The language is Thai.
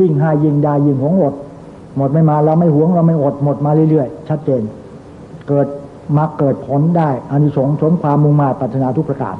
ยิ่งให้ยิ่งได้ยิ่งหวงอด หมดไม่มาเราไม่หวงเราไม่อดหมดมาเรื่อยๆชัดเจน เกิดมาเกิดผลได้อานิสงส์สมความมุ่งมา่ปรารถนาทุกประการ